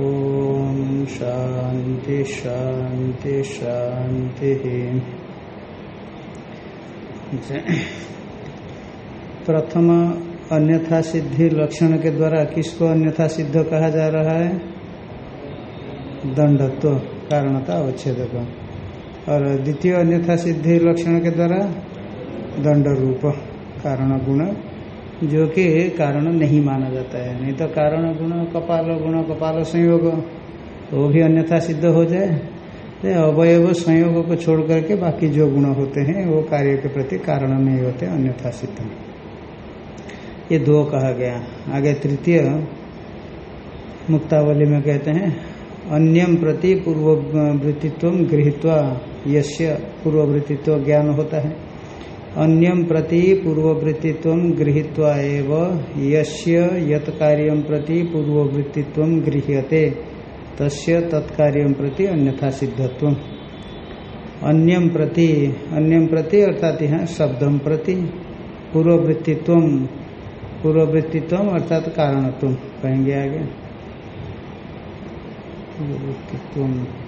ॐ शान्ति शान्ति शान्तिः। प्रथम अन्यथा सिद्धि लक्षण के द्वारा किसको अन्यथा सिद्ध कहा जा रहा है? दंडत्व, कारणता अवच्छेद को और द्वितीय अन्यथा सिद्धि लक्षण के द्वारा दंड रूप कारण, गुण। जो कि कारण नहीं माना जाता है। नहीं तो कारण गुण, कपाल गुण, कपाल संयोग, वो भी अन्यथा सिद्ध हो जाए। तो अवयव संयोग को छोड़ करके बाकी जो गुण होते हैं, वो कार्य के प्रति कारण नहीं होते, अन्यथा सिद्ध ये दो कहा गया। आगे तृतीय मुक्तावली में कहते हैं अन्यम प्रति पूर्ववृत्तित्व गृहित्वा यश्य पूर्ववृत्तित्व ज्ञान होता है। अन्यम प्रति पूर्ववृत्तित्व गृहीत्वा एव यस्य यत कार्यम प्रति पूर्ववृत्तित्व गृह्यते, तस्य तत्कार्यम प्रति अन्यथा सिद्धत्व अन्यम प्रति अन्यम प्रति अर्थात यहाँ शब्दम प्रति पूर्ववृत्तित्व पूर्ववृत्तित्व अर्थात कारणत्व। कहेंगे आगे? पूर्ववृत्तित्व।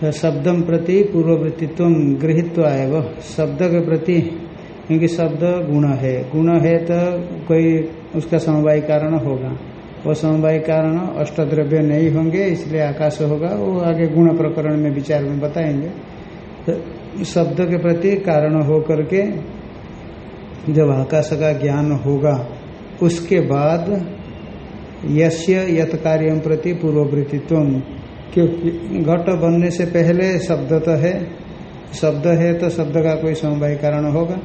तो शब्दम प्रति पूर्ववृत्तित्व गृहित्व आएगा शब्द के प्रति, क्योंकि शब्द गुण है। गुण है तो कोई उसका समवाय कारण होगा। वो समवाय कारण अष्टद्रव्य नहीं होंगे, इसलिए आकाश होगा। वो आगे गुण प्रकरण में विचार में बताएँगे। तो शब्द के प्रति कारण हो करके जब आकाश का ज्ञान होगा, उसके बाद यश्य यत कार्य प्रति पूर्ववृत्तित्व क्योंकि घट बनने से पहले शब्द तो है। शब्द है तो शब्द का कोई समवाय कारण होगा।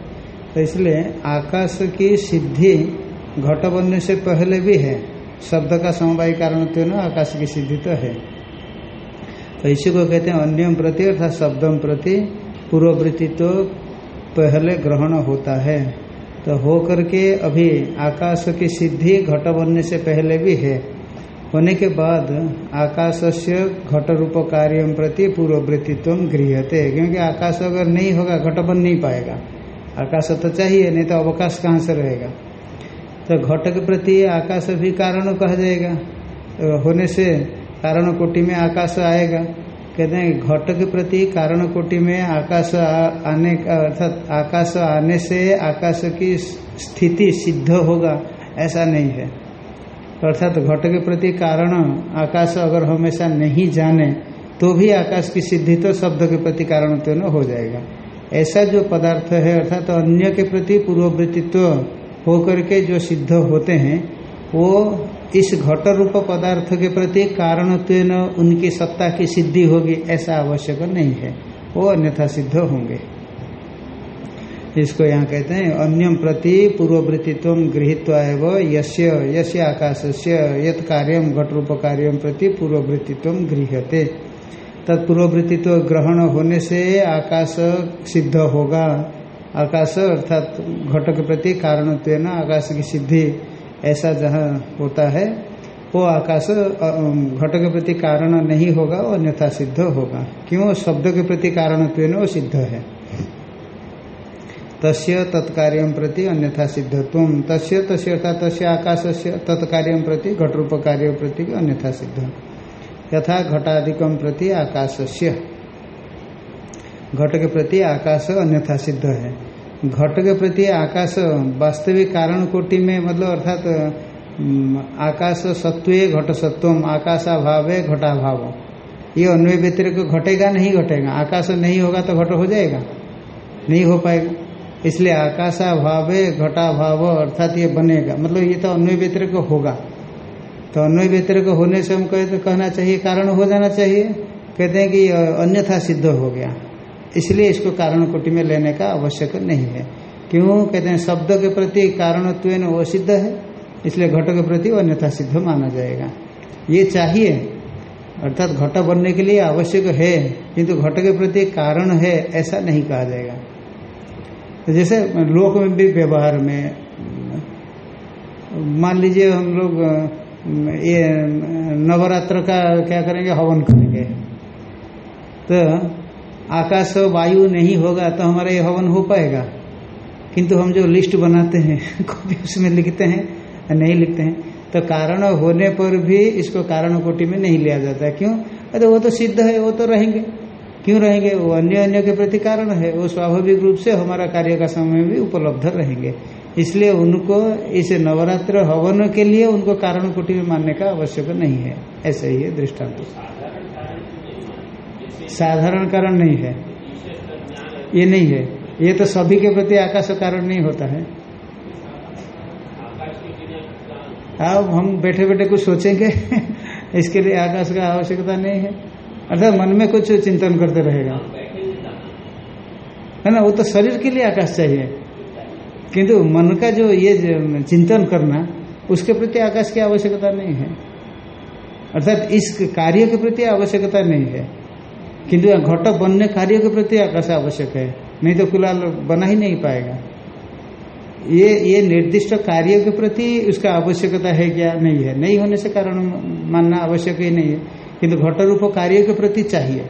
तो इसलिए आकाश की सिद्धि घट बनने से पहले भी है। शब्द का समवाय कारण तो ना आकाश की सिद्धि तो है। तो इसी को कहते हैं अन्यम प्रति अर्थात शब्दम प्रति पूर्ववृत्ति तो पहले ग्रहण होता है। तो हो करके अभी आकाश की सिद्धि घट बनने से पहले भी है। होने के बाद आकाश से घट रूप कार्य प्रति पूर्ववृत्तित्व गृहते क्योंकि आकाश अगर नहीं होगा, घट बन नहीं पाएगा। आकाश तो चाहिए, नहीं तो अवकाश कहाँ से रहेगा? तो घट के प्रति आकाश भी कारण कहा जाएगा। तो होने से कारण कोटि में आकाश आएगा। कहते हैं, घट के प्रति कारण कोटि में आकाश आने अर्थात आकाश आने से आकाश की स्थिति सिद्ध होगा, ऐसा नहीं है। अर्थात तो घट के प्रति कारण आकाश अगर हमेशा नहीं जाने तो भी आकाश की सिद्धि तो शब्द के प्रति कारण तो न हो जाएगा। ऐसा जो पदार्थ है, अर्थात तो अन्य के प्रति पूर्ववृत्तित्व होकर के जो सिद्ध होते हैं, वो इस घट रूप पदार्थ के प्रति कारण उनकी सत्ता की सिद्धि होगी, ऐसा आवश्यक नहीं है। वो अन्यथा सिद्ध होंगे। इसको यहाँ कहते हैं अन्यम प्रति पूर्ववृत्तित्व गृहित्व यश्य आकाश से यत कार्यम घट रूप कार्यम प्रति पूर्ववृत्तित्व गृहते तत्पूर्ववृत्तित्व ग्रहण होने से आकाश सिद्ध होगा। आकाश अर्थात घट के प्रति कारण आकाश की सिद्धि, ऐसा जहाँ होता है, वो आकाश घट के प्रति कारण नहीं होगा, वो अन्यथा सिद्ध होगा। क्यों? शब्द के प्रति कारण वो सिद्ध है। तस्य तत्कार्य प्रति अन्यथा सिद्धत्व। तस्य तस्य अर्थात तस्य आकाश से तत्कार्य प्रति घटरूप कार्य प्रति अन्यथा सिद्ध। यथा घटाधिकम प्रति आकाश से घट के प्रति आकाश अन्यथा सिद्ध है। घट के प्रति आकाश वास्तविक कारण कोटि में मतलब अर्थात आकाश सत्व घट सत्वम आकाशाभाव घटाभाव। ये अन्वय व्यतिरिक घटेगा, नहीं घटेगा। आकाश नहीं होगा तो घट हो जाएगा। नहीं हो पाएगा। इसलिए आकाशाभाव घटाभाव अर्थात ये बनेगा। मतलब ये तो अन्वय व्यतिरिक होगा। तो अन्वय व्यतिरिक होने से हम कहे तो कहना चाहिए, कारण हो जाना चाहिए। कहते हैं कि अन्यथा सिद्ध हो गया। इसलिए इसको कारण कोटि में लेने का आवश्यक नहीं है। क्यों? कहते हैं शब्द के प्रति कारणत्व वो सिद्ध है, इसलिए घट के प्रति अन्यथा सिद्ध माना जाएगा। ये चाहिए, अर्थात घट बनने के लिए आवश्यक है, किंतु घट के प्रति कारण है, ऐसा नहीं कहा जाएगा। तो जैसे लोक में भी व्यवहार में, मान लीजिए हम लोग, ये नवरात्र का क्या करेंगे, हवन करेंगे। तो आकाश वायु नहीं होगा तो हमारा ये हवन हो पाएगा। किंतु हम जो लिस्ट बनाते हैं कभी उसमें लिखते हैं, नहीं लिखते हैं। तो कारण होने पर भी इसको कारण कोटि में नहीं लिया जाता। क्यों? अरे वो तो सिद्ध है, वो तो रहेंगे। क्यों रहेंगे? वो अन्य अन्य के प्रति कारण है। वो स्वाभाविक रूप से हमारा कार्य का समय भी उपलब्ध रहेंगे। इसलिए उनको इस नवरात्र हवन के लिए उनको कारण कोटि में मानने का आवश्यक नहीं है। ऐसे ही है दृष्टांत। साधारण कारण नहीं है। ये नहीं है। ये तो सभी के प्रति आकाश कारण नहीं होता है। अब हम बैठे बैठे कुछ सोचेंगे? इसके लिए आकाश का आवश्यकता नहीं है। अर्थात मन में कुछ चिंतन करते रहेगा। है ना? वो तो शरीर के लिए आकाश चाहिए किंतु मन का जो ये चिंतन करना, उसके प्रति आकाश की आवश्यकता नहीं है। अर्थात इस कार्य के प्रति आवश्यकता नहीं है। किंतु घट बनने कार्य के प्रति आकाश आवश्यक है। नहीं तो फ़िलहाल बना ही नहीं पाएगा। ये ये निर्दिष्ट कार्य के प्रति उसका आवश्यकता है क्या? नहीं है। नहीं होने से कारण मानना आवश्यक ही नहीं है। किंतु घट रूप कार्य के प्रति चाहिए।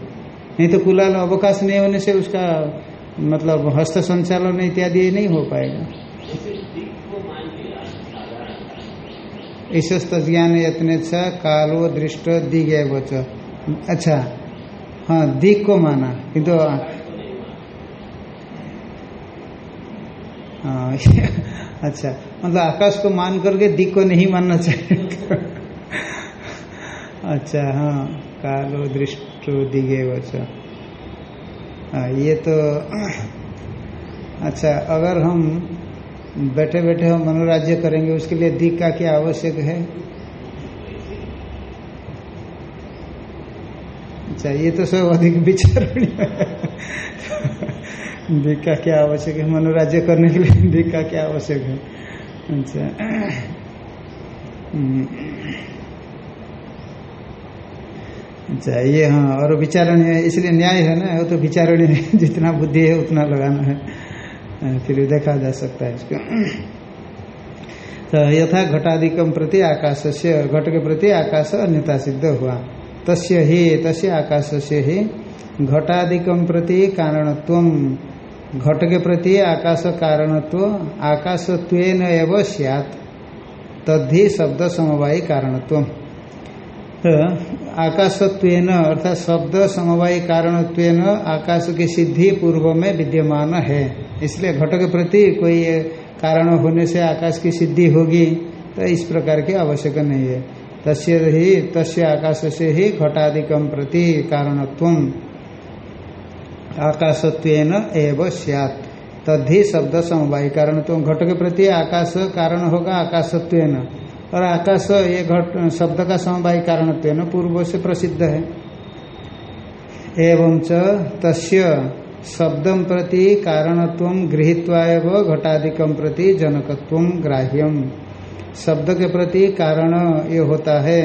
नहीं तो कुलाल अवकाश नहीं होने से उसका मतलब हस्त संचालन इत्यादि नहीं हो पाएगा। ईशस्त ज्ञान यत्न कालो दृष्ट दिगे वच अच्छा हाँ दिक को माना, किंतु हाँ अच्छा मतलब आकाश को मान करके दिक को नहीं मानना चाहिए। अच्छा हाँ कालो दृष्टो दिगे वच। हाँ ये तो अच्छा अगर हम बैठे बैठे हम मनोराज्य करेंगे, उसके लिए दिक का क्या आवश्यक है? अच्छा ये तो सब अधिक विचारणीय दिक का क्या आवश्यक है? मनोराज्य करने के लिए दिक का क्या आवश्यक है? अच्छा ये हाँ और विचारण है, इसलिए न्याय है ना, वो तो विचारण है, जितना बुद्धि है उतना लगाना है। फिर देखा जा सकता है इसको। तो यथा घटाधिकम प्रति आकाश से घट के प्रति आकाश अन्यता सिद्ध हुआ। तस्य ही, तस्य आकाश से ही घटाधिकम प्रति कारणत्व। घट के प्रति आकाश कारणत्व आकाशत्व एवं सियात। तद्धि शब्द समवायी कारणत्व तो आकाशत्व अर्थात शब्द समवायी कारणत्व आकाश की सिद्धि पूर्व में विद्यमान है। इसलिए घट के प्रति कोई कारण होने से आकाश की सिद्धि होगी तो इस प्रकार की आवश्यक नहीं है। तस्य ही, तस्य आकाश से ही घटाधिकम प्रति कारणत्व। आकाशत्व एवं सियात। तद्धि शब्द समवाय कारण तो घट के प्रति आकाश कारण होगा आकाशत्व और आकाश ये घट, शब्द का समवाय कारणत्व पूर्व से प्रसिद्ध है। एवं च शब्दम प्रति कारणत्व गृहीत्वा घटाधिकम प्रति जनकत्व ग्राह्यम शब्द के प्रति कारण ये होता है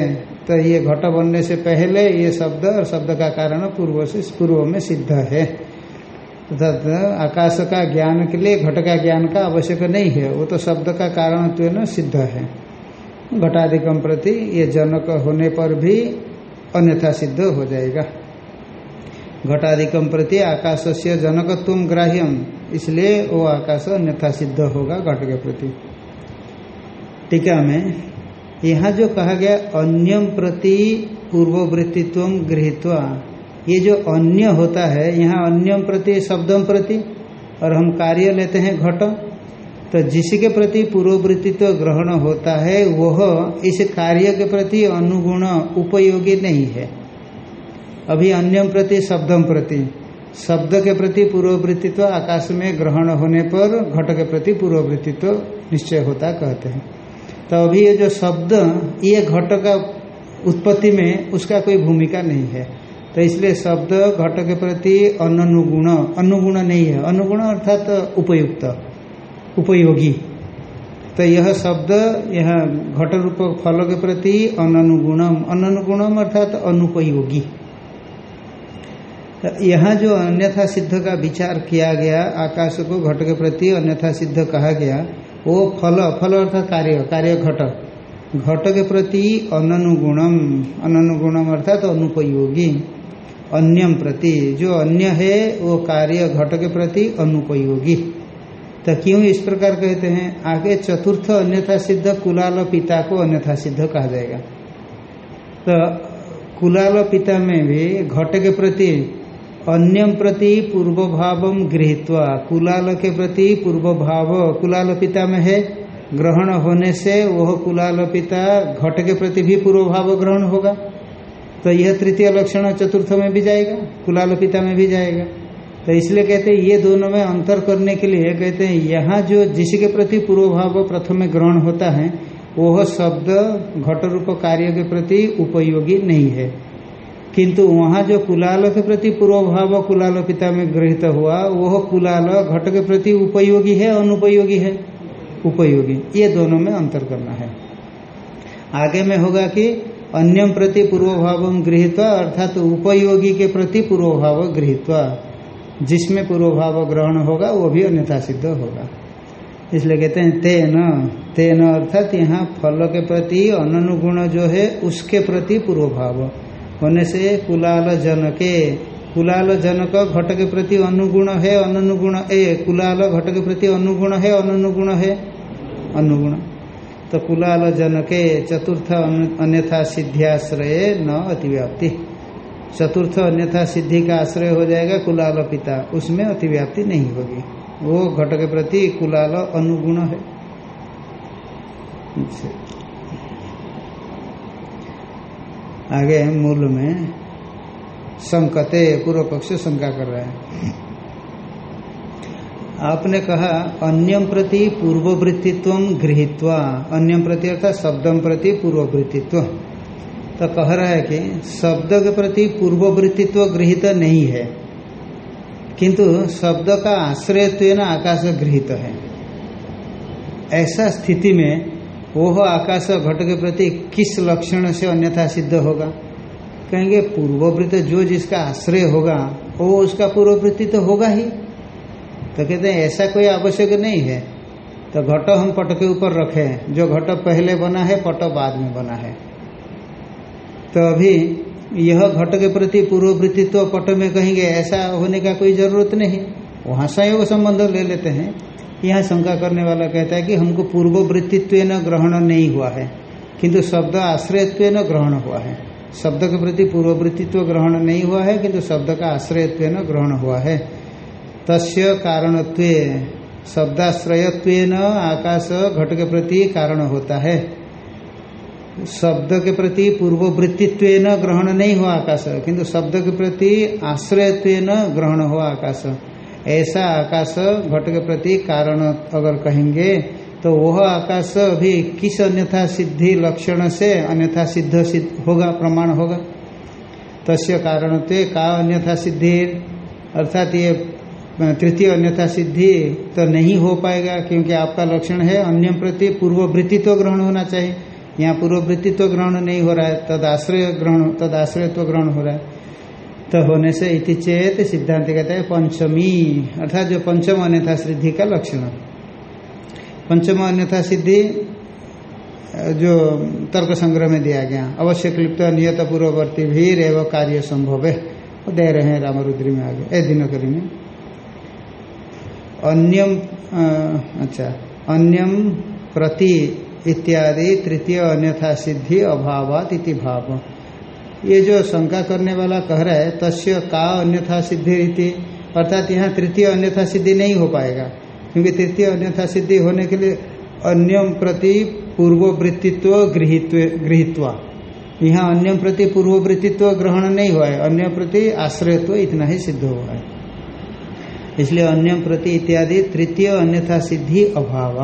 तो ये घट बनने से पहले ये शब्द और शब्द का कारण पूर्व से, पूर्व में सिद्ध है। अर्थात आकाश का ज्ञान के लिए घट का ज्ञान का आवश्यक नहीं है, वो तो शब्द का कारण तो न, सिद्ध है। घटाधिकम प्रति ये जनक होने पर भी अन्यथा सिद्ध हो जाएगा। घटाधिकम प्रति आकाश से जनकत्व ग्राह्यम इसलिए वो आकाश अन्यथा सिद्ध होगा घट के प्रति। टीका में यहाँ जो कहा गया अन्यम प्रति पूर्ववृत्तित्व गृहित्वा, ये जो अन्य होता है, यहाँ अन्यम प्रति शब्दम प्रति, और हम कार्य लेते हैं घट तो जिसके प्रति पूर्ववृत्तित्व ग्रहण होता है, वह इस कार्य के प्रति अनुगुण उपयोगी नहीं है। अभी अन्यम प्रति, शब्दम प्रति। शब्द के प्रति पूर्ववृत्तित्व आकाश में ग्रहण होने पर घट के प्रति पूर्ववृत्तित्व निश्चय होता कहते हैं। तो अभी ये जो शब्द, ये घट का उत्पत्ति में उसका कोई भूमिका नहीं है। तो इसलिए शब्द घट के प्रति अनुगुण अनुगुण नहीं है। अनुगुण अर्थात तो उपयुक्त। उपयोगी। तो यह शब्द, यह घट रूप फल के प्रति अनुगुणम अनुगुणम अर्थात अनुपयोगी। तो यहाँ जो अन्यथा सिद्ध का विचार किया गया, आकाश को घट के प्रति अन्यथा सिद्ध कहा गया, वो फल फल अर्थात कार्य कार्य घट। घट के प्रति अनुगुणम अनुगुणम अर्थात अनुपयोगी। अन्यम प्रति, जो अन्य है, वो कार्य घट के प्रति अनुपयोगी। तो क्यों इस प्रकार कहते हैं? आगे चतुर्थ अन्यथा सिद्ध, कुलाल पिता को अन्यथा सिद्ध कहा जाएगा। तो कुलाल पिता में भी घट के प्रति, अन्यम प्रति पूर्व भाव गृहत्वा, कुलाल के प्रति पूर्व भाव कुलाल पिता में है, ग्रहण होने से वह कुलाल पिता घट के प्रति भी पूर्व भाव ग्रहण होगा। तो यह तृतीय लक्षण चतुर्थ में भी जाएगा, कुलाल पिता में भी जाएगा। तो इसलिए कहते हैं, ये दोनों में अंतर करने के लिए कहते हैं, यहाँ जो जिसके प्रति पूर्व भाव प्रथम में ग्रहण होता है, वह शब्द घट रूप कार्य के प्रति उपयोगी नहीं है। किंतु वहाँ जो कुलाल के प्रति पूर्व भाव कुलाल पिता में गृहित हुआ, वह कुलाल घट के प्रति उपयोगी है, अनुपयोगी है? उपयोगी। ये दोनों में अंतर करना है। आगे में होगा कि अन्यम प्रति पूर्व भाव गृहित्वा, अर्थात तो उपयोगी के प्रति पूर्व भाव गृहित्वा। जिसमें पूर्व भाव ग्रहण होगा, वो भी अन्यथा सिद्ध होगा। इसलिए कहते हैं, तेन तेन अर्थात यहाँ फल के प्रति अनुगुण जो है, उसके प्रति पूर्व भाव होने से कुलाल जन के कुलाल जनक घट के प्रति अनुगुण है अनुगुण ए, कुलाल घट के प्रति अनुगुण है अनुगुण है? अनुगुण। तो कुलाल जनके, चतुर्थ अन्यथा सिद्ध्याश्रय न अतिव्याप्ति। चतुर्थ अन्यथा सिद्धि का आश्रय हो जाएगा कुलाल पिता। उसमें अतिव्याप्ति नहीं होगी। वो घट के प्रति कुलाल अनुगुण है। आगे मूल में संकते पूर्व पक्ष शंका कर रहे हैं। आपने कहा, अन्यम प्रति पूर्ववृत्तित्व गृहित्वा, अन्यम प्रति अर्थात शब्दम प्रति पूर्ववृत्तित्व। तो कह रहा है कि शब्द के प्रति पूर्ववृत्तित्व गृहित नहीं है। किंतु शब्द का आश्रयत्व आकाश गृहित है। ऐसा स्थिति में वो आकाश घट के प्रति किस लक्षण से अन्यथा सिद्ध होगा? कहेंगे पूर्ववृत्त जो जिसका आश्रय होगा वो उसका पूर्ववृत्ति तो होगा ही। तो कहते हैं, ऐसा कोई आवश्यक नहीं है। तो घट हम पट के ऊपर रखे। जो घट पहले बना है, पट बाद में बना है। तो अभी यह घट के प्रति पूर्ववृत्तित्व पट में कहेंगे, ऐसा होने का कोई ज़रूरत नहीं। वहाँ संयोग संबंध ले लेते हैं। यहाँ शंका करने वाला कहता है कि हमको पूर्ववृत्तित्व न ग्रहण नहीं हुआ है, किंतु शब्द आश्रयत्व न ग्रहण हुआ है। शब्द के प्रति पूर्ववृत्तित्व ग्रहण नहीं हुआ है, किंतु शब्द का आश्रयत्व न ग्रहण हुआ है। तस्य कारणत्व शब्दाश्रयत्व आकाश घट के प्रति कारण होता है। शब्द के प्रति पूर्ववृत्तित्व ग्रहण नहीं हुआ आकाश, किंतु शब्द के प्रति आश्रयत्व ग्रहण हुआ आकाश। ऐसा आकाश घट के प्रति कारण अगर कहेंगे तो वह आकाश अभी किस अन्यथा सिद्धि लक्षण से अन्यथा सिद्ध सिद्ध होगा, प्रमाण होगा? तस्य कारण का अन्यथा सिद्धि, अर्थात ये तृतीय अन्यथा सिद्धि तो नहीं हो पाएगा, क्योंकि आपका लक्षण है, अन्य प्रति पूर्ववृत्ति तो ग्रहण होना चाहिए। यहाँ पूर्ववृत्तित्व तो ग्रहण नहीं हो रहा है तदाश्रय ग्रहण तदाश्रयत्व ग्रहण हो रहा है। तो होने से इति चेत सिद्धांत कहता है पंचमी, अर्थात जो पंचम अन्यथा सिद्धि का लक्षण। पंचम अन्यथा सिद्धि, जो तर्क संग्रह में दिया गया, अवश्य क्लिप्त नियत पूर्ववर्ती भी रेव कार्य संभव है। वो दे रहे हैं रामरुद्री में आगे, ए दिनकरी में। अन्यम अच्छा अन्यम प्रति इत्यादि, तृतीय अन्यथा सिद्धि अभावात इति भाव। ये जो शंका करने वाला कह रहा है, तस्य का अन्यथा सिद्धि रीति अर्थात यहाँ तृतीय अन्यथा सिद्धि नहीं हो पाएगा। क्योंकि तृतीय अन्यथा सिद्धि होने के लिए अन्यम प्रति पूर्ववृत्तित्व गृहित्व यहाँ अन्य प्रति पूर्ववृत्तित्व ग्रहण नहीं हुआ है। अन्य प्रति आश्रयत्व इतना ही सिद्ध हुआ है। इसलिए अन्य प्रति इत्यादि तृतीय अन्यथा सिद्धि अभाव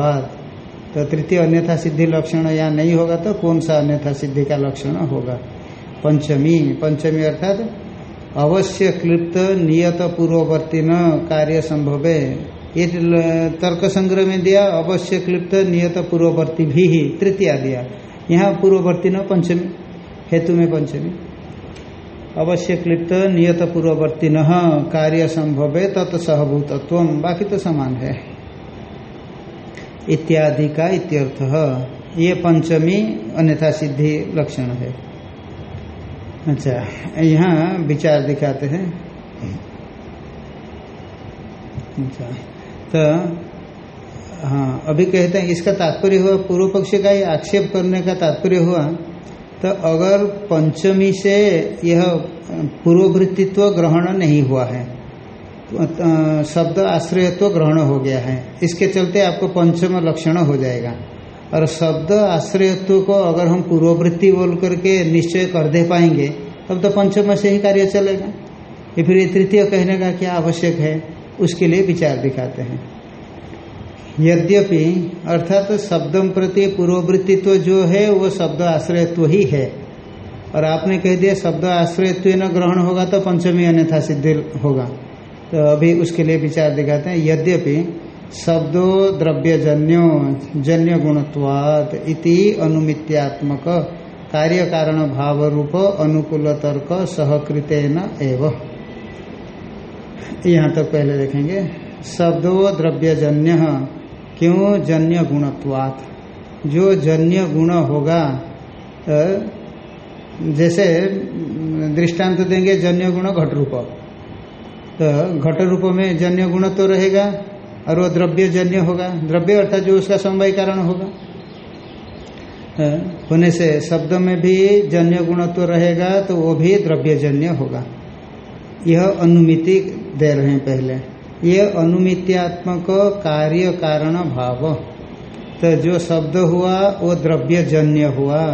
तो तृतीय अन्यथा सिद्धि लक्षण यहाँ नहीं होगा तो कौन सा अन्यथा सिद्धि का लक्षण होगा? पंचमी। पंचमी अर्थात अवश्य क्लिप्त नियत पूर्ववर्ती न कार्य संभव। ये तर्क संग्रह में दिया, अवश्य क्लिप्त नियत पूर्ववर्ती भी ही तृतीया दिया। यहाँ पूर्ववर्ती न पंचमी, हेतु में पंचमी। अवश्य क्लिप्त नियत पूर्ववर्ती न कार्य संभव तत्सहभूतत्व। बाकी तो समान है। इत्यादि का इत्यर्थ है। ये पंचमी अन्यथा सिद्धि लक्षण है। अच्छा यहाँ विचार दिखाते हैं। अच्छा तो हाँ अभी कहते हैं, इसका तात्पर्य हुआ, पूर्व पक्ष का ही आक्षेप करने का तात्पर्य हुआ तो अगर पंचमी से यह पूर्ववृत्तित्व ग्रहण नहीं हुआ है शब्द आश्रयत्व ग्रहण हो गया है। इसके चलते आपको पंचम लक्षण हो जाएगा। और शब्द आश्रयत्व को अगर हम पूर्ववृत्ति बोल करके निश्चय कर दे पाएँगे, तब तो पंचम से ही कार्य चलेगा। ये फिर ये तृतीय कहने का क्या आवश्यक है, उसके लिए विचार दिखाते हैं। यद्यपि, अर्थात तो शब्दम प्रति पूर्ववृत्तित्व तो जो है, वो शब्द आश्रयत्व ही है। और आपने कह दिया, शब्द आश्रयत्व न ग्रहण होगा तो पंचमी अन्यथा सिद्धि होगा। तो अभी उसके लिए विचार दिखाते हैं, यद्यपि शब्दो द्रव्यजन्यो, जन्य गुणत्वाद इति अनुमित्यात्मक कार्य कारण भाव रूप अनुकूल तर्क सहकृत एव। यहाँ तक तो पहले देखेंगे, शब्दो द्रव्यजन्य, क्यों जन्य गुणत्वात? जो जन्य गुण होगा जैसे, दृष्टांत तो देंगे जन्य गुण घट रूप तो घट रूप में जन्य गुण तो रहेगा और वो द्रव्य जन्य होगा। द्रव्य अर्थात जो उसका समवाय कारण होगा। होने से शब्द में भी जन्य गुण तो रहेगा तो वो भी द्रव्य जन्य होगा। यह अनुमिति दे रहे हैं पहले। ये अनुमित्यात्मक कार्य कारण भाव। तो जो शब्द हुआ, वो द्रव्य जन्य हुआ।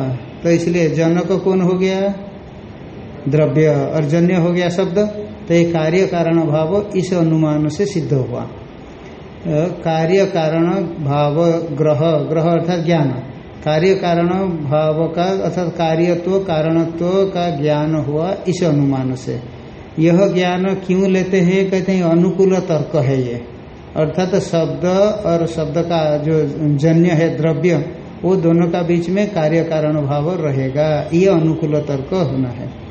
तो इसलिए जनक कौन हो गया? द्रव्य। और जन्य हो गया शब्द? तो ये कार्य कारण भाव इस अनुमान से सिद्ध हुआ। कार्य कारण भाव ग्रह ग्रह अर्थात ज्ञान। कार्य कारण भाव का अर्थात कार्यत्व, कारणत्व का ज्ञान हुआ इस अनुमान से। यह ज्ञान क्यों लेते हैं? कहते हैं, अनुकूल तर्क है ये। अर्थात शब्द और शब्द का जो जन्य है, द्रव्य, वो दोनों का बीच में कार्य कारण भाव रहेगा। ये अनुकूल तर्क होना है।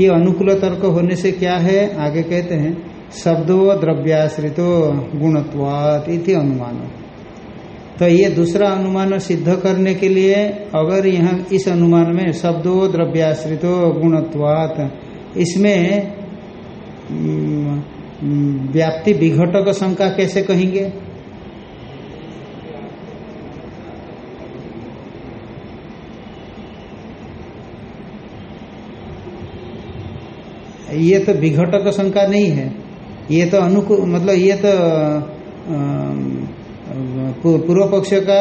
ये अनुकूल तर्क होने से क्या है? आगे कहते हैं, शब्दो द्रव्याश्रितो गुणत्वात इति अनुमान। तो ये दूसरा अनुमान सिद्ध करने के लिए, अगर यहाँ इस अनुमान में शब्दो द्रव्याश्रितो गुणत्वात, इसमें व्याप्ति विघटक शंका कैसे कहेंगे? ये तो विघटक शंका नहीं है। ये तो अनुकूल मतलब ये तो पूर्व पक्ष का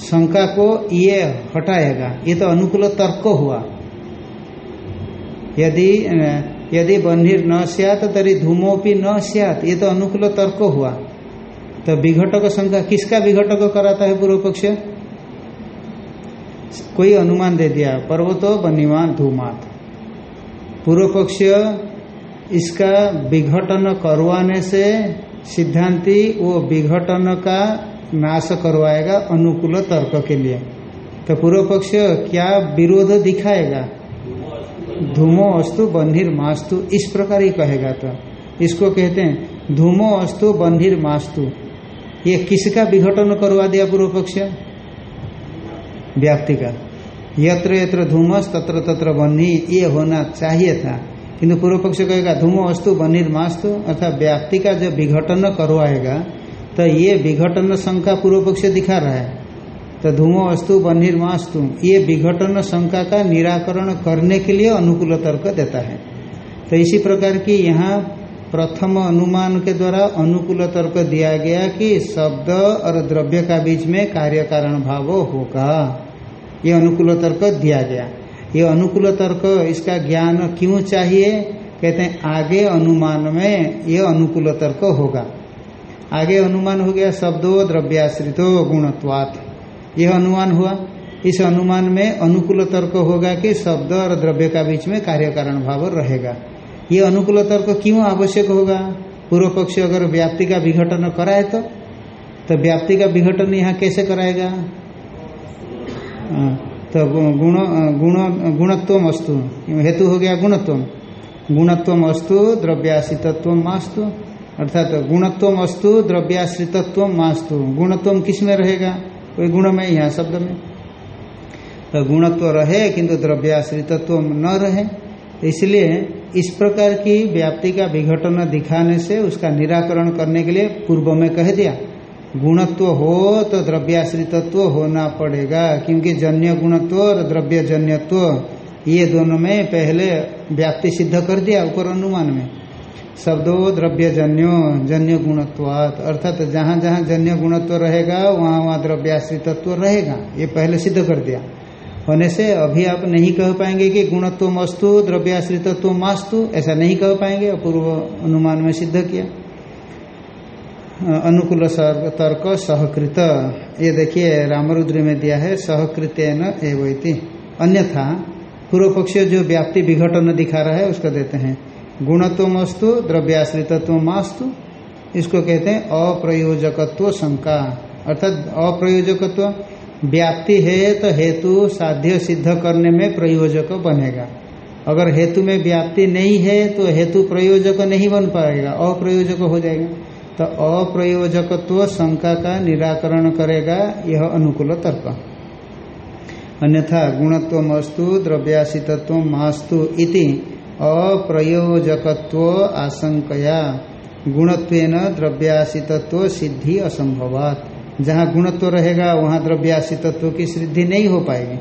शंका को ये हटाएगा। ये तो अनुकूल तर्क हुआ। यदि यदि बन्हीर न सियात, तरी धूमोपी न सियात, ये तो अनुकूल तर्क हुआ। तो विघटक संख्या किसका विघटक कराता है पूर्व पक्ष कोई अनुमान दे दिया, पर्वतो बनीमान धूमात। पूर्व पक्ष इसका विघटन करवाने से सिद्धांति वो विघटन का नाश करवाएगा अनुकूल तर्क के लिए। तो पूर्व पक्ष क्या विरोध दिखाएगा? धूमो अस्तु बंधिर मास्तु इस प्रकार ही कहेगा तो। इसको कहते हैं, धूमो अस्तु बंधिर मास्तु ये किसका विघटन करवा दिया पूर्व पक्ष व्याप्ति का। यत्र यत्र धूमस, तत्र तत्र बन्ही ये होना चाहिए था। किंतु पूर्व पक्ष कहेगा, धूमो अस्तु बन्हीर मास्तु अर्थात व्याप्ति का जब विघटन करवाएगा तो ये विघटन शंका पूर्व पक्ष दिखा रहा है। तो धूमो अस्तु बन्हीर्मास्तु ये विघटन शंका का निराकरण करने के लिए अनुकूल तर्क देता है। तो इसी प्रकार की यहाँ प्रथम अनुमान के द्वारा अनुकूल तर्क दिया गया कि शब्द और द्रव्य का बीच में कार्य कारण भाव होगा। ये अनुकूल तर्क दिया गया। ये अनुकूल तर्क, इसका ज्ञान क्यों चाहिए? कहते हैं, आगे अनुमान में ये अनुकूल तर्क होगा। आगे अनुमान हो गया, शब्दों द्रव्याश्रितो गुणत्वात्। यह अनुमान हुआ। इस अनुमान में अनुकूल तर्क होगा कि शब्द और द्रव्य का बीच में कार्य कारण भाव रहेगा। ये अनुकूल तर्क क्यों आवश्यक होगा? पूर्व पक्ष अगर व्याप्ति का विघटन कराए तो? तो व्याप्ति का विघटन यहाँ कैसे कराएगा? तो गुण गुण गुणत्व अस्तु। हेतु हो गया गुणत्व गुणत्व अस्तु द्रव्याश्रितत्व मास्तु। अर्थात गुणत्व अस्तु द्रव्याश्रितत्व मास्तु। गुणत्व किसमें रहेगा? कोई गुण में, यहाँ शब्द में। तो गुणत्व रहे, किंतु द्रव्याश्रितत्व न रहे। इसलिए इस प्रकार की व्याप्ति का विघटन दिखाने से उसका निराकरण करने के लिए पूर्व में कह दिया। गुणत्व हो तो द्रव्याश्रितत्व होना पड़ेगा, क्योंकि जन्य गुणत्व और द्रव्य जन्यत्व ये दोनों में पहले व्याप्ति सिद्ध कर दिया ऊपर अनुमान में। शब्दों द्रव्य जन्यो जन्य गुणत्वात, अर्थात जहाँ जहाँ जन्य गुणत्व रहेगा, वहाँ वहाँ द्रव्याश्रितत्व रहेगा, ये पहले सिद्ध कर दिया। होने से अभी आप नहीं कह पाएँगे कि गुणत्व मस्तु द्रव्याश्रितत्व मास्तु ऐसा नहीं कह पाएँगे, अपूर्व अनुमान में सिद्ध किया। अनुकूल तर्क सहकृत ये देखिए रामरुद्र में दिया है सहकृत न एवं अन्यथा पूर्व पक्ष जो व्याप्ति विघटन दिखा रहा है, उसको देते हैं। गुणत्व मस्तु द्रव्याश्रितत्व मास्तु इसको कहते हैं अप्रयोजकत्व शंका। अर्थात अप्रयोजकत्व, व्याप्ति है तो हेतु साध्य सिद्ध करने में प्रयोजक बनेगा। अगर हेतु में व्याप्ति नहीं है तो हेतु प्रयोजक नहीं बन पाएगा, अप्रयोजक हो जाएगा। तो अप्रयोजकत्व शंका का निराकरण करेगा, यह अनुकूल तर्क। अन्यथा गुणत्व मस्तु द्रव्याशितत्व मास्तु इति अप्रयोजकत्व आशंकया। गुणत्व द्रव्याशितत्व सिद्धि असंभवात। जहाँ गुणत्व रहेगा, वहाँ द्रव्याशितत्व की सिद्धि नहीं हो पाएगी।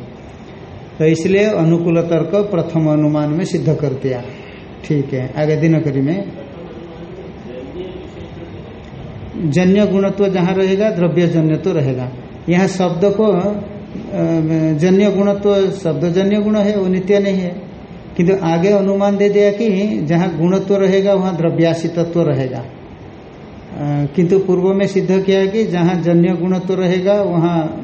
तो इसलिए अनुकूल तर्क प्रथम अनुमान में सिद्ध कर दिया। ठीक है, आगे दिनकरी में जन्य गुणत्व जहाँ रहेगा, द्रव्य जन्य तो रहेगा। यहाँ शब्द को जन्य गुणत्व शब्द जन्य गुण है, वो नित्य नहीं है। किंतु आगे अनुमान दे दिया कि जहाँ गुणत्व रहेगा, वहाँ द्रव्याशी तत्व रहेगा। किंतु पूर्व में सिद्ध किया कि जहाँ जन्य गुणत्व रहेगा, वहाँ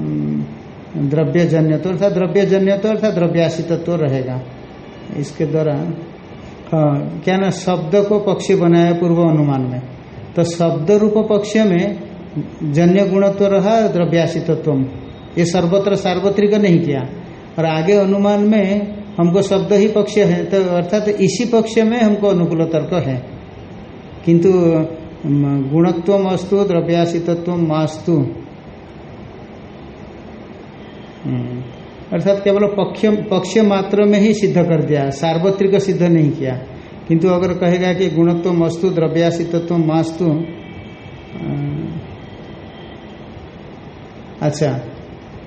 द्रव्य जन्यत्व अर्थात द्रव्य जन्यत्व अर्थात द्रव्याशी तत्व रहेगा। इसके द्वारा हाँ क्या ना, शब्द को पक्षी बनाया पूर्व अनुमान में। तो शब्द रूप पक्ष में जन्य गुणत्व रहा द्रव्याशित्व ये सर्वत्र सार्वत्रिक नहीं किया। और आगे अनुमान में हमको शब्द ही पक्ष है तो अर्थात तो इसी पक्ष में हमको अनुकूल तर्क है। किंतु गुणत्व अस्तु द्रव्याशित्व मास्तु। अर्थात केवल पक्ष पक्ष मात्र में ही सिद्ध कर दिया, सार्वत्रिक सिद्ध नहीं किया। किंतु अगर कहेगा कि गुणत्व मस्तु द्रव्याशित्व मास्तु अच्छा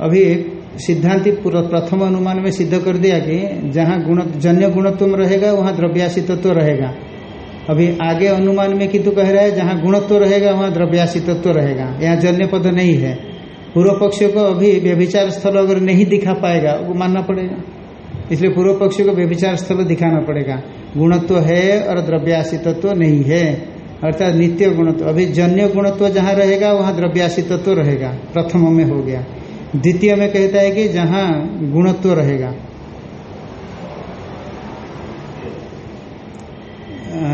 अभी सिद्धांति प्रथम अनुमान में सिद्ध कर दिया कि जहाँ गुण, जन्य गुणत्व रहेगा, वहाँ द्रव्याशित्व रहेगा। अभी आगे अनुमान में किंतु कह रहा है, जहाँ गुणत्व रहेगा, वहाँ द्रव्याशित्व रहेगा। यहाँ जन्य पद नहीं है। पूर्व पक्ष को अभी व्यभिचार स्थल अगर नहीं दिखा पाएगा, वो मानना पड़ेगा। इसलिए पूर्व पक्ष को व्यभिचार स्थल दिखाना पड़ेगा। गुणत्व है और द्रव्याशित्व नहीं है। अर्थात नित्य गुणत्व अभी जन्य गुणत्व जहाँ रहेगा, वहाँ द्रव्याशित्व रहेगा। प्रथम में हो गया। द्वितीय में कहता है कि जहाँ गुणत्व रहेगा।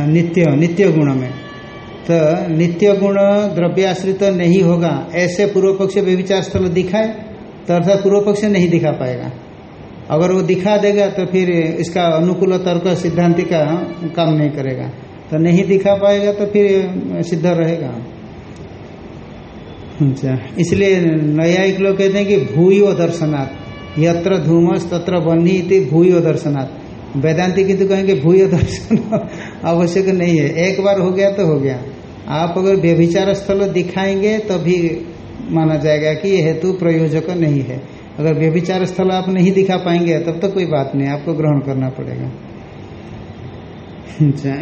नित्य नित्य गुण में। तो नित्य गुण द्रव्याश्रित नहीं होगा। ऐसे पूर्व पक्ष व्यविचार स्थल दिखाए तो अर्थात पूर्व पक्ष नहीं दिखा पाएगा। अगर वो दिखा देगा तो फिर इसका अनुकूल तर्क सिद्धांति का काम नहीं करेगा। तो नहीं दिखा पाएगा तो फिर सिद्ध रहेगा। अच्छा इसलिए न्यायिक लोग कहते हैं कि भूयो दर्शनात्, यत्र धूमस तत्र बन्ही इति भूयो दर्शनात्। वेदांति किंतु कहेंगे भूय दर्शन आवश्यक नहीं है। एक बार हो गया तो हो गया। आप अगर व्यभिचार स्थल दिखाएँगे तभी तो माना जाएगा कि ये हेतु प्रयोजक नहीं है। अगर व्यभिचार स्थल आप नहीं दिखा पाएँगे, तब तो कोई बात नहीं, आपको ग्रहण करना पड़ेगा। अच्छा।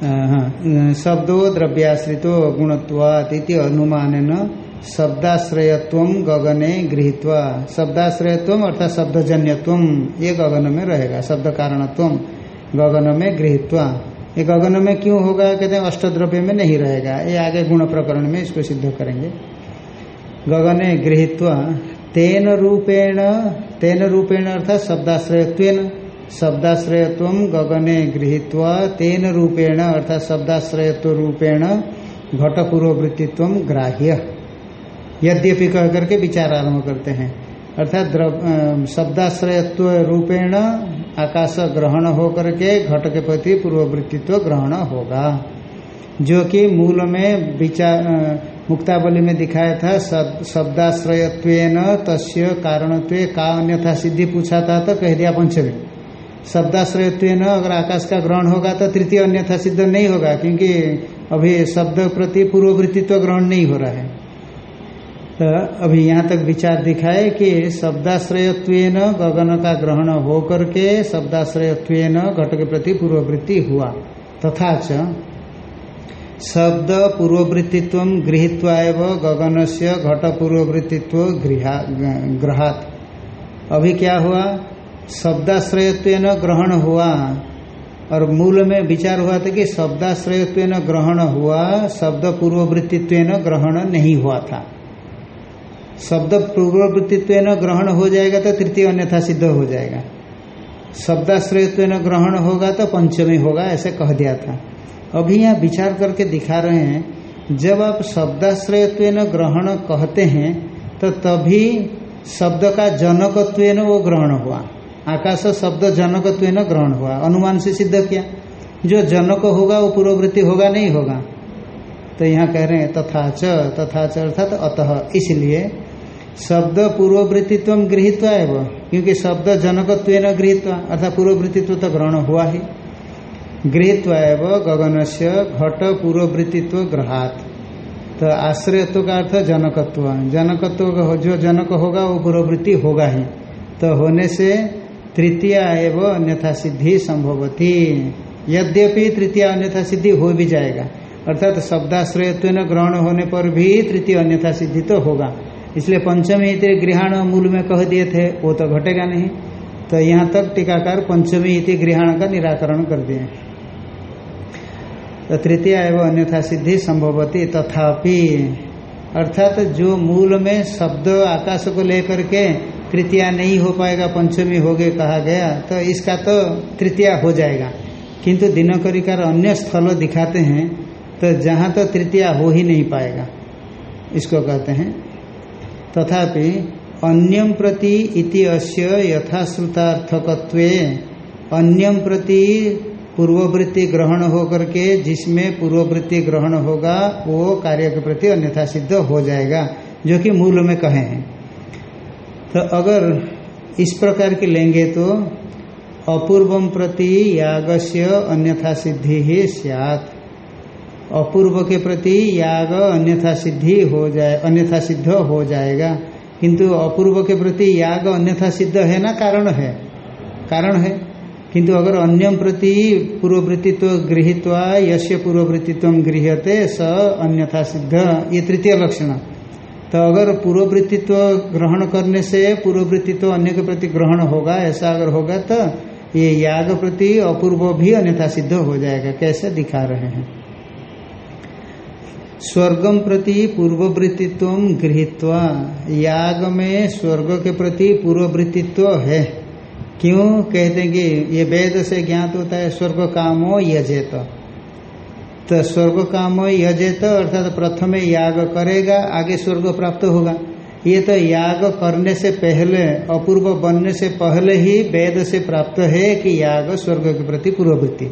हाँ शब्दो द्रव्याश्रितो गुणत्वात् इति अनुमान शब्दाश्रयत्व गगने गृहीत्वा। शब्दाश्रयत्व अर्थात शब्दजन्यत्व, ये गगन में रहेगा, शब्द कारणत्व गगन में गृहित्वा। ये गगन में क्यों होगा, कहते हैं, अष्टद्रव्य में नहीं रहेगा, ये आगे गुण प्रकरण में इसको सिद्ध करेंगे। गगने गृहित्वा, तेन रूपेण तेन रूपेण अर्थात शब्दाश्रयत्व शब्दाश्रयत्व गगने गृहीत्वा, तेन रूपेण अर्थात शब्दाश्रयत्व रूपेण घटपूर्ववृत्तित्व ग्राह्य। यद्यपि कह करके विचार आरंभ करते हैं। अर्थात शब्दाश्रयत्व रूपेण आकाश ग्रहण होकर के घट के प्रति पूर्ववृत्तित्व ग्रहण होगा। जो कि मूल में विचार मुक्तावली में दिखाया था शब्दाश्रयत्व तस्य कारणत्व का अन्यथा सिद्धि पूछा था तो कह दिया पंचमी शब्दाश्रयत्व अगर आकाश का ग्रहण होगा तो तृतीय अन्यथा सिद्ध नहीं होगा, क्योंकि अभी शब्द प्रति पूर्ववृत्तित्व ग्रहण नहीं हो रहा है। तो अभी यहाँ तक विचार दिखाए कि शब्दाश्रयत्व गगन का ग्रहण हो करके शब्दाश्रयत्व घट के प्रति पूर्ववृत्ति हुआ, तथा च शब्द पूर्ववृत्तित्व गृहीत्वा गगन से घट पूर्ववृत्तित्व ग्रहात। अभी क्या हुआ? शब्दाश्रयत्व ग्रहण हुआ। और मूल में विचार हुआ था कि शब्दाश्रयत्व ग्रहण हुआ शब्द पूर्ववृत्तित्व ग्रहण नहीं हुआ था। शब्द पूर्ववृत्तित्व ग्रहण हो जाएगा तो तृतीय अन्यथा सिद्ध हो जाएगा। शब्दाश्रयत्व ग्रहण होगा तो पंचमी होगा, ऐसे कह दिया था। अभी यहाँ विचार करके दिखा रहे हैं, जब आप शब्दाश्रयत्व ग्रहण कहते हैं तो तभी शब्द का जनकत्व वो ग्रहण हुआ। आकाश शब्द जनकत्व ग्रहण हुआ। अनुमान से सिद्ध किया। जो जनक होगा, वो पूर्ववृत्ति होगा, नहीं होगा। तो यहाँ कह रहे हैं, तथा च तथा च अर्थात अतः। इसलिए शब्द पूर्ववृत्तित्व गृहित एवं, क्योंकि शब्द जनकत्व न गृहित अर्थात पूर्ववृत्तित्व तो ग्रहण हुआ ही। गृहित एवं गगन से घट पूर्ववृत्तित्व ग्रहात तो आश्रयत्व का अर्थ जनकत्व। जनकत्व जो जनक होगा, वो पूर्ववृत्ति होगा ही। तो होने से तृतीय एवं अन्यथा सिद्धि संभव थी यद्यपि तृतीय अन्यथा सिद्धि हो भी जाएगा। अर्थात तो शब्दाश्रयत्व ग्रहण होने पर भी तृतीय अन्यथा सिद्धि तो होगा। इसलिए पंचमी इति गृहण मूल में कह दिए थे, वो तो घटेगा नहीं। तो यहाँ तक टीकाकार पंचमी इति गृहण का निराकरण कर दिए। तो तृतीय एवं अन्यथा सिद्धि संभवती तथापि। अर्थात तो जो मूल में शब्द आकाश को लेकर के तृतीया नहीं हो पाएगा, पंचमी हो गए कहा गया तो इसका तो तृतीया हो जाएगा। किंतु दिनकरिकार अन्य स्थल दिखाते हैं तो जहाँ तो तृतीया हो ही नहीं पाएगा। इसको कहते हैं। तथापि अन्यम प्रति इति अस्य यथाश्रुतार्थकत्व, अन्यम प्रति पूर्ववृत्ति ग्रहण होकर के जिसमें पूर्ववृत्ति ग्रहण होगा, वो कार्य के प्रति अन्यथा सिद्ध हो जाएगा, जो कि मूल में कहे हैं। तो अगर इस प्रकार की लेंगे तो अपूर्वम प्रति यागस्य अन्यथा सिद्धि ही सियात। अपूर्व के प्रति याग अन्यथा सिद्धि हो जाए, अन्यथा सिद्ध हो जाएगा। किंतु अपूर्व के प्रति याग अन्यथा सिद्ध है ना? कारण है। कारण है। किंतु अगर अन्यम प्रति पूर्ववृत्तित्व गृहित्वा यश्य पूर्ववृत्तित्व गृहते स अन्यथा सिद्ध। ये तृतीय लक्षण। तो अगर पूर्ववृत्तित्व ग्रहण करने से पूर्ववृत्तित्व अन्य के प्रति ग्रहण होगा, ऐसा अगर होगा तो ये याग प्रति अपूर्व भी अन्यथा सिद्ध हो जाएगा। कैसे दिखा रहे हैं? स्वर्गम प्रति पूर्ववृत्तित्व गृहित्वा, याग में स्वर्ग के प्रति पूर्ववृत्तित्व है। क्यों कहते हैं कि ये वेद से ज्ञात होता है, स्वर्ग कामो यजेत। तो स्वर्ग काम यजेत, अर्थात तो प्रथम याग करेगा, आगे स्वर्ग प्राप्त होगा। ये तो याग करने से पहले, अपूर्व बनने से पहले ही वेद से प्राप्त है कि याग स्वर्ग के प्रति पूर्ववृत्ति।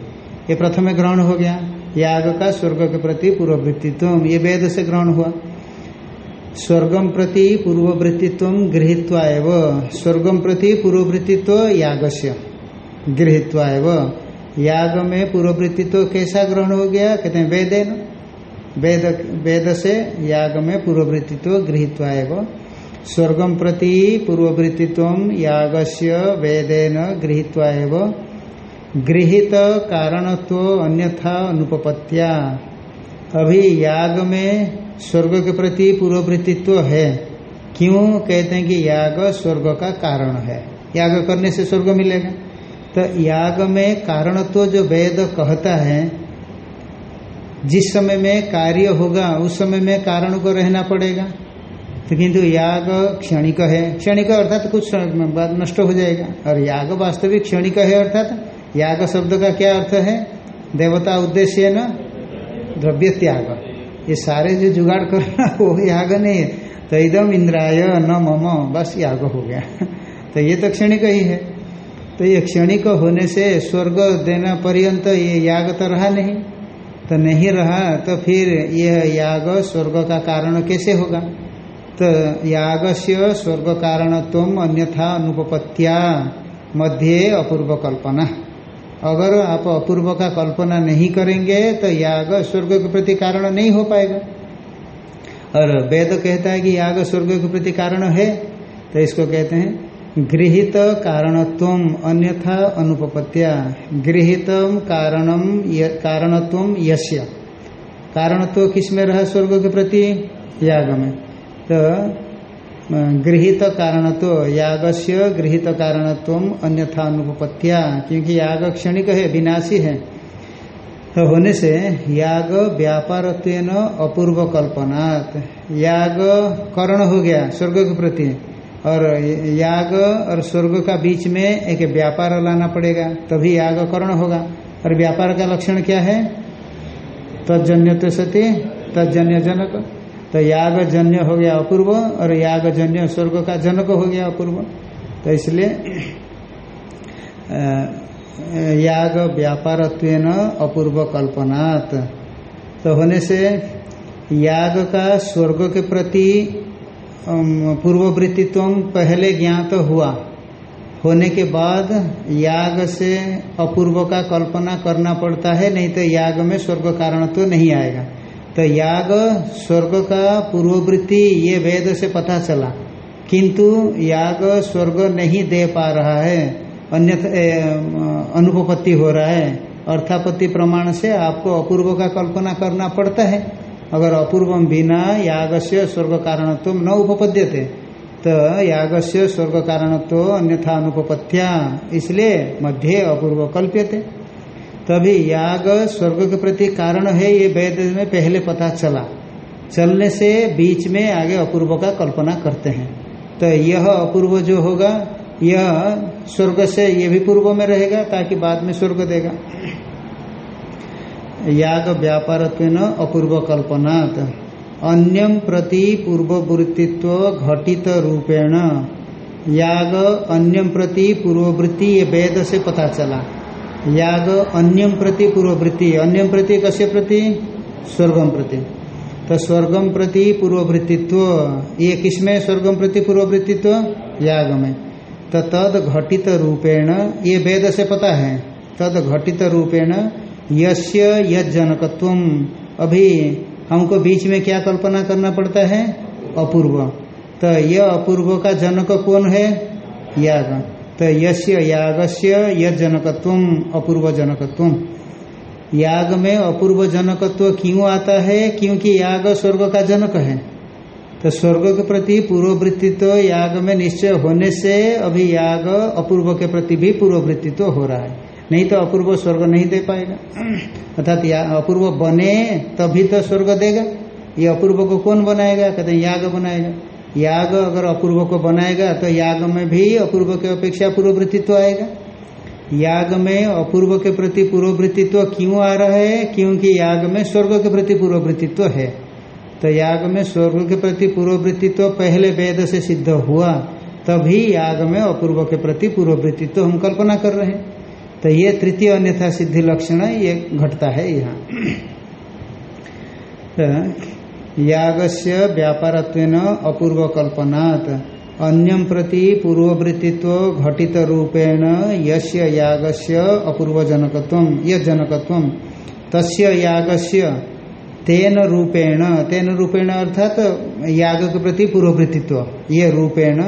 ये प्रथम ग्रहण हो गया। याग का स्वर्ग के प्रति पूर्ववृत्तित्व। ये वेद से ग्रहण हुआ। स्वर्गम प्रति पूर्ववृत्तित्व गृहित्वा एवं। स्वर्गम प्रति पूर्ववृत्तित्व यागस्य। गृहित्वा एवं। याग में पूर्ववृत्ति तो कैसा ग्रहण हो गया? कहते हैं वेद वेद वेद से याग में पूर्ववृत्तित्व गृहित्वा एवं। स्वर्गम प्रति पूर्ववृत्तित्व याग से वेदेन गृहित्वा एवं। गृहित कारणत्व अन्यथा अनुपत्या अभी याग में स्वर्ग के प्रति पूर्ववृत्तित्व है। क्यों कहते हैं कि याग स्वर्ग का कारण है? याग करने से स्वर्ग मिलेगा। तो याग में कारणत्व जो वेद कहता है, जिस समय में कार्य होगा, उस समय में कारण को रहना पड़ेगा। तो किंतु याग क्षणिक है। क्षणिक अर्थात तो कुछ बाद नष्ट हो जाएगा। और याग वास्तविक क्षणिक है अर्थात याग शब्द का क्या अर्थ है? देवता उद्देश्य न द्रव्य त्याग। ये सारे जो जुगाड़ करना वो याग नहीं है। तो एकदम इंद्राय न मम, बस याग हो गया। तो ये तो क्षणिक ही है। तो ये क्षणिक होने से स्वर्ग देना पर्यंत ये याग तो रहा नहीं। तो नहीं रहा तो फिर यह याग स्वर्ग का कारण कैसे होगा? तो याग से स्वर्ग कारण तुम अन्यथा अनुपत्या मध्य अपूर्व कल्पना अगर आप अपूर्व का कल्पना नहीं करेंगे तो याग स्वर्ग के प्रति कारण नहीं हो पाएगा। और वेद कहता है कि याग स्वर्ग के प्रति कारण है तो इसको कहते हैं गृहित कारणत्व, अन्यथा अनुपत्या गृहित कारणम कारणत्व यश्य कारणत्व किसमें रहा स्वर्ग के प्रति? याग में तो गृहित कारणत्व याग से गृहित कारणत्व अन्यथा अनुपत्या क्योंकि याग क्षणिक है, विनाशी है। तो होने से याग व्यापार अपूर्व कल्पनात् याग करण हो गया, स्वर्ग के प्रति। और याग और स्वर्ग का बीच में एक व्यापार लाना पड़ेगा, तभी याग करण होगा। और व्यापार का लक्षण क्या है? तजन्य तो सती तजन्य जनक तो याग जन्य हो गया अपूर्व और याग जन्य स्वर्ग का जनक हो गया अपूर्व। तो इसलिए याग व्यापार अपूर्व कल्पनात्। तो होने से याग का स्वर्ग के प्रति पूर्ववृत्तित्व पहले ज्ञात तो हुआ। होने के बाद याग से अपूर्व का कल्पना करना पड़ता है, नहीं तो याग में स्वर्ग कारण तो नहीं आएगा। तो याग, स्वर्ग का पूर्ववृत्ति, ये वेद से पता चला। किंतु याग, स्वर्ग नहीं दे पा रहा है। अन्यथा अनुपपत्ति हो रहा है। अर्थापत्ति प्रमाण से आपको अपूर्व का कल्पना करना पड़ता है। अगर अपूर्व बिना याग से स्वर्ग कारण कारणत्व न उपपद्यते तो याग से स्वर्ग कारणत्व अन्यथा अनुपत्या इसलिए मध्य अपूर्व कल्प्यते। तभी याग स्वर्ग के प्रति कारण है, ये वेद में पहले पता चला। चलने से बीच में आगे अपूर्व का कल्पना करते हैं। तो यह अपूर्व जो होगा, यह स्वर्ग से ये भी पूर्व में रहेगा, ताकि बाद में स्वर्ग देगा। याग व्यापार अपूर्व कल्पना अन्यम प्रति पूर्ववृत्तित्व घटित रूपेण। याग अन्यम प्रति पूर्ववृत्ति, ये वेद से पता चला। याग अन्यम प्रति पूर्ववृत्ति। अन्यम प्रति कस्य प्रति? स्वर्गम प्रति। तो स्वर्गम प्रति पूर्ववृत्तित्व, ये किसमें स्वर्गम प्रति पूर्ववृत्तित्व? याग में तो तद घटित रूपेण, ये वेद से पता है। तद घटित रूपेण, यस्य यजनकत्व अभी हमको बीच में क्या कल्पना करना पड़ता है? अपूर्व। तो यह अपूर्व का जनक कौन है? याग। तो यश्य यागस्य यद जनकत्व अपूर्व जनकत्व याग में अपूर्व जनकत्व क्यों आता है? क्योंकि याग स्वर्ग का जनक है। तो स्वर्ग के प्रति पूर्ववृत्तित्व तो याग में निश्चय होने से अभी याग अपूर्व के प्रति भी पूर्ववृत्तित्व तो हो रहा है। नहीं तो अपूर्व स्वर्ग नहीं दे पाएगा। अर्थात अपूर्व बने तभी तो स्वर्ग देगा। ये अपूर्व को कौन बनाएगा? कहते हैं याग बनाएगा। याग अगर अपूर्व को बनाएगा तो याग में भी अपूर्व के अपेक्षा पूर्ववृत्तित्व आएगा। याग में अपूर्व के प्रति पूर्ववृत्तित्व क्यों आ रहा है? क्योंकि याग में स्वर्ग के प्रति पूर्ववृत्तित्व है। तो याग में स्वर्ग के प्रति पूर्ववृत्तित्व पहले वेद से सिद्ध हुआ, तभी याग में अपूर्व के प्रति पूर्ववृत्तित्व हम कल्पना कर रहे हैं। तो ये तृतीय अन्यथा सिद्धि लक्षण ये घटता है यहाँ। याग से व्यापारत्व अपूर्व कल्पनात् अन्यम प्रति पूर्ववृत्तित्व घटित रूपेण यस्य यागस्य अपूर्व जनकत्व यह जनकत्व तस्य यागस्य तेन रूपेण तेन रूपेण अर्थात याग के प्रति पूर्ववृत्तित्व, ये रूपेण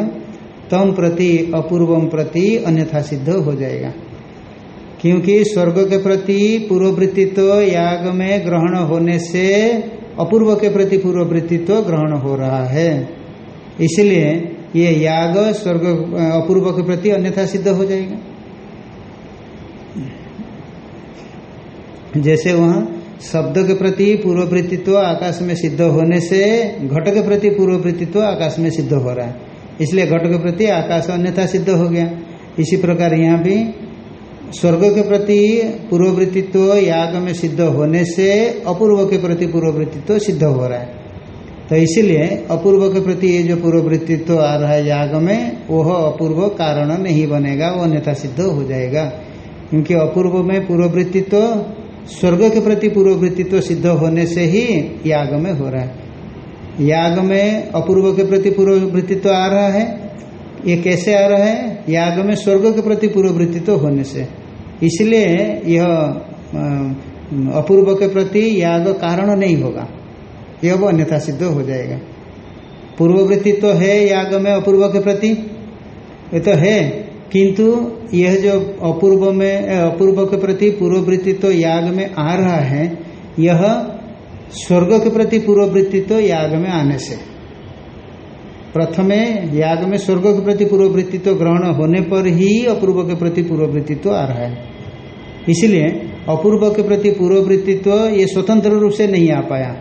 तम प्रति अपूर्व प्रति अन्यथा सिद्ध हो जाएगा। क्योंकि स्वर्ग के प्रति पूर्ववृत्तित्व याग में ग्रहण होने से अपूर्व के प्रति पूर्ववृत्तित्व ग्रहण हो रहा है। इसलिए ये याग स्वर्ग अपूर्व के प्रति अन्यथा सिद्ध हो जाएगा। जैसे वहाँ शब्द के प्रति पूर्ववृत्तित्व आकाश में सिद्ध होने से घट के प्रति पूर्ववृत्तित्व आकाश में सिद्ध हो रहा है। इसलिए घट के प्रति आकाश अन्यथा सिद्ध हो गया। इसी प्रकार यहाँ भी स्वर्ग के प्रति पूर्ववृत्तित्व याग में सिद्ध होने से अपूर्व के प्रति पूर्ववृत्तित्व सिद्ध हो रहा है। तो इसीलिए अपूर्व के प्रति ये जो पूर्ववृत्तित्व आ रहा है याग में वह अपूर्व कारण नहीं बनेगा वो अन्यथा सिद्ध हो जाएगा। क्योंकि अपूर्व में पूर्ववृत्तित्व, स्वर्ग के प्रति पूर्ववृत्तित्व सिद्ध होने से ही याग में हो रहा है। याग में अपूर्व के प्रति पूर्ववृत्तित्व आ रहा है। ये कैसे आ रहा है? याग में स्वर्ग के प्रति पूर्ववृत्तित्व होने से। इसलिए यह अपूर्व के प्रति याग कारण नहीं होगा। यह वो अन्यथा सिद्ध हो जाएगा। पूर्ववृत्ति तो है याग में अपूर्व के प्रति, ये तो है, किंतु यह जो अपूर्व में अपूर्व के प्रति पूर्ववृत्ति तो याग में आ रहा है, यह स्वर्ग के प्रति पूर्ववृत्ति तो याग में आने से। प्रथमे याग में स्वर्ग के प्रति पूर्ववृत्ति तो ग्रहण होने पर ही अपूर्व के प्रति पूर्ववृत्ति तो आ रहा है। इसलिए अपूर्व के प्रति पूर्ववृत्तित्व ये स्वतंत्र रूप से नहीं आ पाया।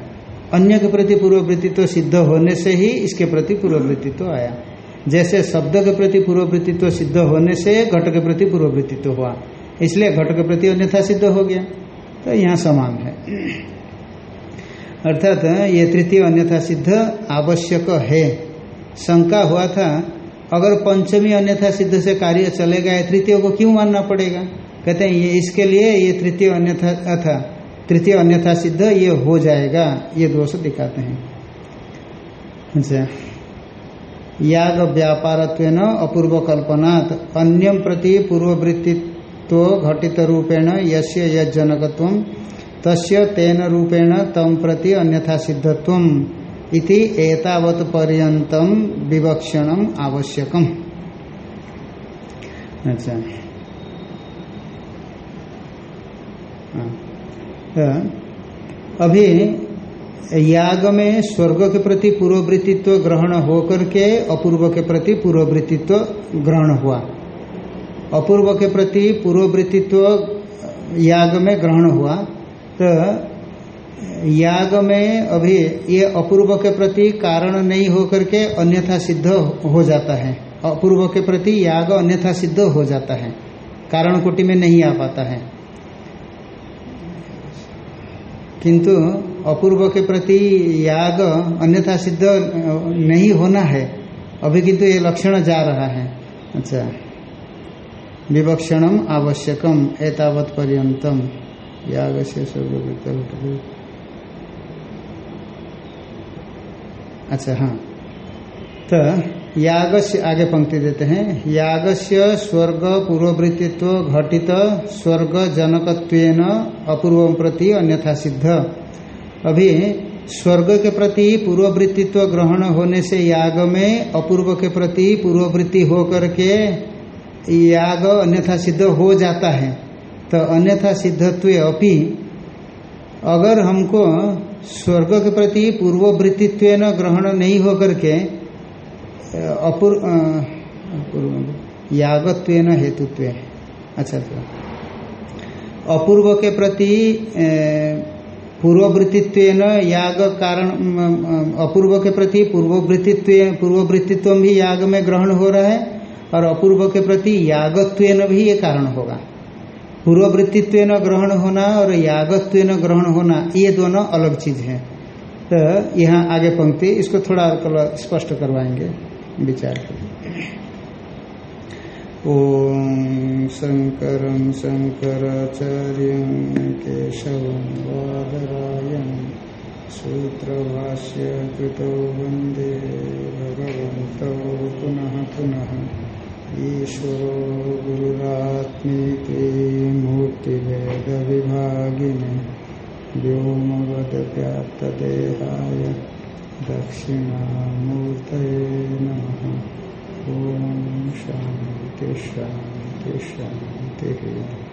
अन्य के प्रति पूर्ववृत्तित्व सिद्ध होने से ही इसके प्रति पूर्ववृत्तित्व आया। जैसे शब्द के प्रति पूर्ववृत्तित्व सिद्ध होने से घट के प्रति पूर्ववृत्तित्व हुआ। इसलिए घट के प्रति अन्यथा सिद्ध हो गया। तो यहाँ समान है। अर्थात ये तृतीय अन्यथा सिद्ध आवश्यक है। शंका हुआ था, अगर पंचमी अन्यथा सिद्ध से कार्य चलेगा, या तृतीय को क्यों मानना पड़ेगा? कहते हैं, ये इसके लिए ये तृतीय अन्यथा था तृतीय अन्यथा सिद्ध, ये हो जाएगा, ये दोष दिखाते हैं। अच्छा। याग व्यापार अपूर्व कल्पनात् अन्यम प्रति पूर्ववृत्तित्व घटित रूपेण यस्य यज्जनकत्व, तस्य तेन रूपेण तम प्रति अन्यथा सिद्धत्व इति एतावत पर्यंतम विवक्षणम आवश्यकम। अच्छा। हाँ। अभी याग में स्वर्ग के प्रति पूर्ववृत्तित्व ग्रहण होकर के अपूर्व के प्रति पूर्ववृत्तित्व ग्रहण हुआ। अपूर्व के प्रति पूर्ववृत्तित्व याग में ग्रहण हुआ। तो याग में अभी ये अपूर्व के प्रति कारण नहीं होकर के अन्यथा सिद्ध हो जाता है। अपूर्व के प्रति याग अन्यथा सिद्ध हो जाता है। कारण कोटि में नहीं आ पाता है। किंतु अपूर्व के प्रति याग अन्यथा सिद्ध नहीं होना है। अभी किंतु ये लक्षण जा रहा है। अच्छा। विवक्षणम आवश्यकम एतावत पर्यतम याग से अच्छा हाँ। तो याग आगे पंक्ति देते हैं। याग से स्वर्ग पूर्ववृत्तित्व घटित स्वर्ग जनकत्वेन अपूर्व प्रति अन्यथा सिद्ध। अभी स्वर्ग के प्रति पूर्ववृत्तित्व ग्रहण होने से याग में अपूर्व के प्रति पूर्ववृत्ति होकर के याग अन्यथा सिद्ध हो जाता है। तो अन्यथा सिद्धत्व अपि अगर हमको स्वर्ग के प्रति पूर्ववृत्तित्व ग्रहण नहीं होकर के अपूर्व यागत्व हेतुत्व अच्छा अच्छा। अपूर्व के प्रति पूर्ववृत्तित्व याग कारण अपूर्व के प्रति पूर्ववृत्तित्व पूर्ववृत्तित्व भी याग में ग्रहण हो रहा है, और अपूर्व के प्रति यागत्व भी ये कारण होगा। पूर्ववृत्तित्व ग्रहण होना और यागत्व ग्रहण होना, ये दोनों अलग चीज़ है। तो यहाँ आगे पंक्ति, इसको थोड़ा कल स्पष्ट करवाएँगे विचार करें शंकर शंकराचार्य केशव वादरायण सूत्रभाष्य कृत वंदे भगवत पुनः पुनः। ईश्वरो गुरुरात्मीति मूर्तिभेद विभागिने व्योमवद्व्याप्तदेहाय दक्षिणामूर्त नमः। ॐ शान्ति शान्ति शान्तिः।